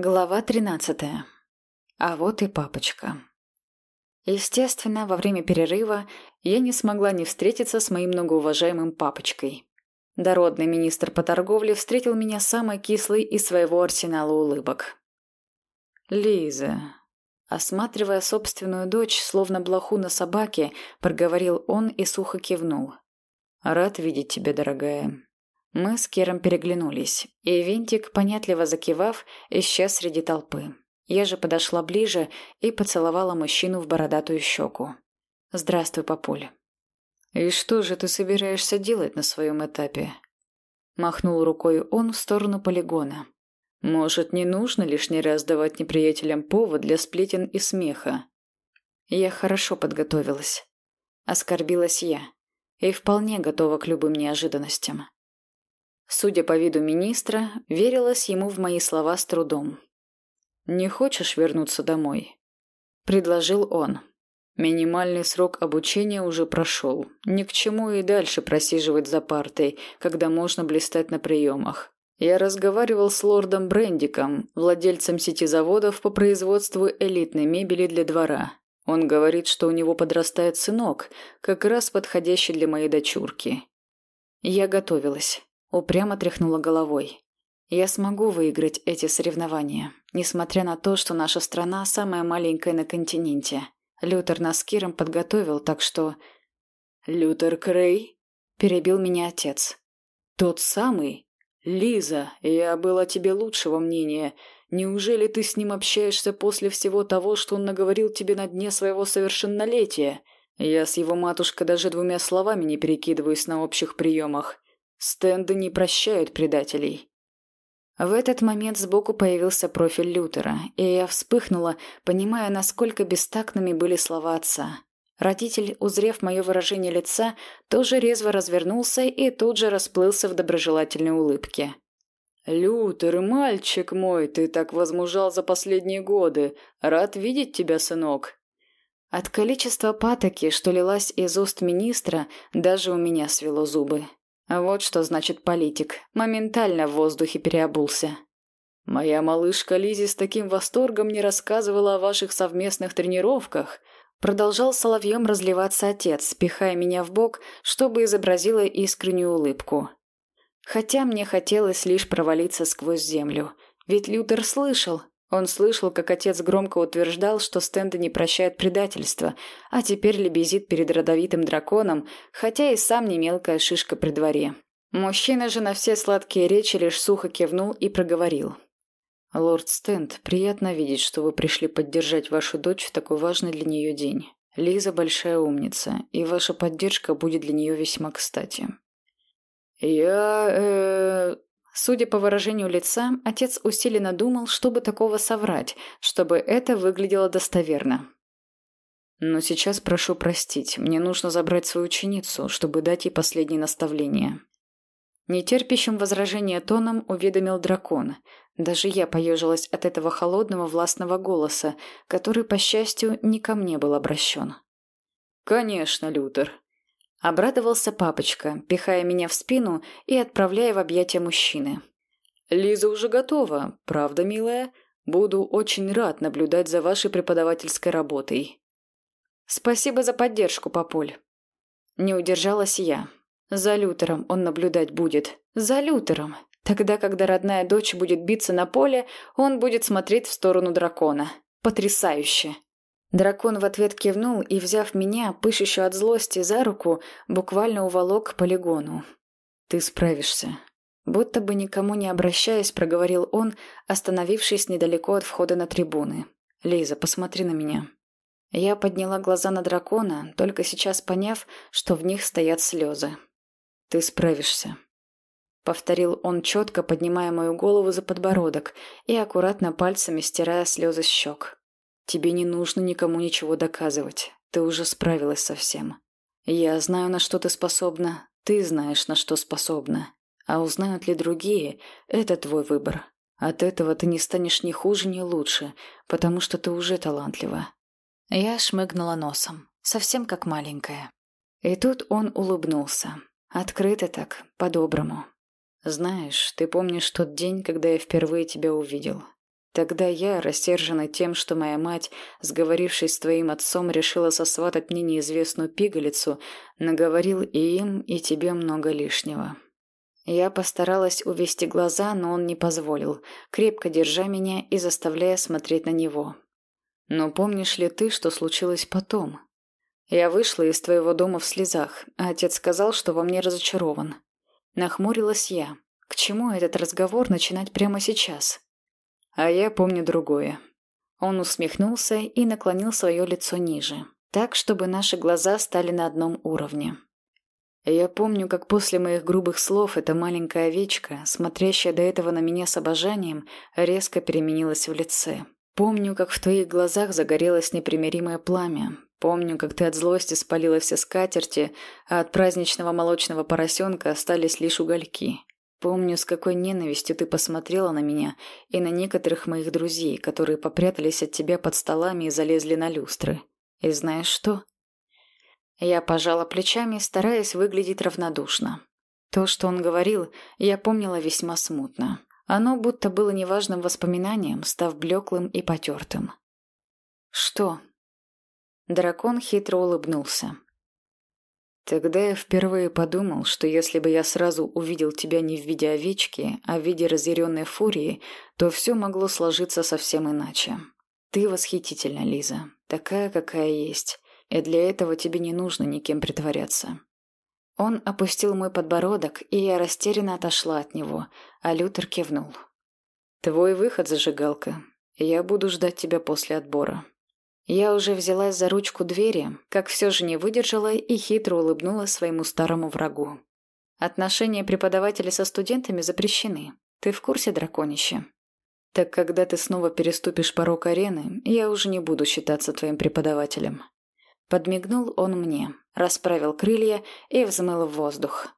Глава тринадцатая. А вот и папочка. Естественно, во время перерыва я не смогла не встретиться с моим многоуважаемым папочкой. Дородный министр по торговле встретил меня самой кислой из своего арсенала улыбок. «Лиза», осматривая собственную дочь, словно блоху на собаке, проговорил он и сухо кивнул. «Рад видеть тебя, дорогая. Мы с Кером переглянулись, и Винтик, понятливо закивав, исчез среди толпы. Я же подошла ближе и поцеловала мужчину в бородатую щеку. «Здравствуй, папуль». «И что же ты собираешься делать на своем этапе?» Махнул рукой он в сторону полигона. «Может, не нужно лишний раз давать неприятелям повод для сплетен и смеха?» Я хорошо подготовилась. Оскорбилась я. И вполне готова к любым неожиданностям. Судя по виду министра, верилось ему в мои слова с трудом. «Не хочешь вернуться домой?» – предложил он. Минимальный срок обучения уже прошел. Ни к чему и дальше просиживать за партой, когда можно блистать на приемах. Я разговаривал с лордом Брендиком, владельцем сети заводов по производству элитной мебели для двора. Он говорит, что у него подрастает сынок, как раз подходящий для моей дочурки. Я готовилась. Упрямо тряхнула головой. Я смогу выиграть эти соревнования, несмотря на то, что наша страна самая маленькая на континенте. Лютер нас с Киром подготовил, так что... «Лютер Крей?» – перебил меня отец. «Тот самый? Лиза, я был тебе лучшего мнения. Неужели ты с ним общаешься после всего того, что он наговорил тебе на дне своего совершеннолетия? Я с его матушкой даже двумя словами не перекидываюсь на общих приемах. Стенды не прощают предателей. В этот момент сбоку появился профиль Лютера, и я вспыхнула, понимая, насколько бестактными были слова отца. Родитель, узрев мое выражение лица, тоже резво развернулся и тут же расплылся в доброжелательной улыбке. «Лютер, мальчик мой, ты так возмужал за последние годы. Рад видеть тебя, сынок». От количества патоки, что лилась из уст министра, даже у меня свело зубы. Вот что значит политик. Моментально в воздухе переобулся. Моя малышка Лизи с таким восторгом не рассказывала о ваших совместных тренировках. Продолжал соловьем разливаться отец, пихая меня в бок, чтобы изобразила искреннюю улыбку. Хотя мне хотелось лишь провалиться сквозь землю. Ведь Лютер слышал, он слышал, как отец громко утверждал, что Стэнда не прощает предательства, а теперь лебезит перед родовитым драконом, хотя и сам не мелкая шишка при дворе. Мужчина же на все сладкие речи лишь сухо кивнул и проговорил. «Лорд Стэнд, приятно видеть, что вы пришли поддержать вашу дочь в такой важный для нее день. Лиза большая умница, и ваша поддержка будет для нее весьма кстати». «Я... э...» Судя по выражению лица, отец усиленно думал, чтобы такого соврать, чтобы это выглядело достоверно. «Но сейчас прошу простить, мне нужно забрать свою ученицу, чтобы дать ей последние наставления». Нетерпящим возражения тоном уведомил дракон. Даже я поежилась от этого холодного властного голоса, который, по счастью, не ко мне был обращен. «Конечно, Лютер», Обрадовался папочка, пихая меня в спину и отправляя в объятия мужчины. «Лиза уже готова, правда, милая? Буду очень рад наблюдать за вашей преподавательской работой». «Спасибо за поддержку, папуль». Не удержалась я. За Лютером он наблюдать будет. За Лютером. Тогда, когда родная дочь будет биться на поле, он будет смотреть в сторону дракона. Потрясающе. Дракон в ответ кивнул и, взяв меня, пышущую от злости, за руку, буквально уволок к полигону. «Ты справишься». Будто бы никому не обращаясь, проговорил он, остановившись недалеко от входа на трибуны. «Лиза, посмотри на меня». Я подняла глаза на дракона, только сейчас поняв, что в них стоят слезы. «Ты справишься», — повторил он четко, поднимая мою голову за подбородок и аккуратно пальцами стирая слезы с щек. Тебе не нужно никому ничего доказывать. Ты уже справилась со всем. Я знаю, на что ты способна. Ты знаешь, на что способна. А узнают ли другие, это твой выбор. От этого ты не станешь ни хуже, ни лучше, потому что ты уже талантлива. Я шмыгнула носом, совсем как маленькая. И тут он улыбнулся. Открыто так, по-доброму. Знаешь, ты помнишь тот день, когда я впервые тебя увидел? Тогда я, рассерженный тем, что моя мать, сговорившись с твоим отцом, решила сосватать мне неизвестную пигалицу, наговорил и им, и тебе много лишнего. Я постаралась увести глаза, но он не позволил, крепко держа меня и заставляя смотреть на него. Но помнишь ли ты, что случилось потом? Я вышла из твоего дома в слезах, а отец сказал, что во мне разочарован. Нахмурилась я. К чему этот разговор начинать прямо сейчас? А я помню другое. Он усмехнулся и наклонил свое лицо ниже, так, чтобы наши глаза стали на одном уровне. Я помню, как после моих грубых слов эта маленькая овечка, смотрящая до этого на меня с обожанием, резко переменилась в лице. Помню, как в твоих глазах загорелось непримиримое пламя. Помню, как ты от злости спалила все скатерти, а от праздничного молочного поросенка остались лишь угольки. Помню, с какой ненавистью ты посмотрела на меня и на некоторых моих друзей, которые попрятались от тебя под столами и залезли на люстры. И знаешь что? Я пожала плечами, стараясь выглядеть равнодушно. То, что он говорил, я помнила весьма смутно. Оно будто было неважным воспоминанием, став блеклым и потертым. «Что?» Дракон хитро улыбнулся. Тогда я впервые подумал, что если бы я сразу увидел тебя не в виде овечки, а в виде разъяренной фурии, то все могло сложиться совсем иначе. Ты восхитительна, Лиза, такая, какая есть, и для этого тебе не нужно никем притворяться. Он опустил мой подбородок, и я растерянно отошла от него, а Лютер кивнул. «Твой выход, зажигалка. Я буду ждать тебя после отбора». Я уже взялась за ручку двери, как все же не выдержала и хитро улыбнулась своему старому врагу. Отношения преподавателя со студентами запрещены. Ты в курсе, драконище? Так когда ты снова переступишь порог арены, я уже не буду считаться твоим преподавателем. Подмигнул он мне, расправил крылья и взмыл в воздух.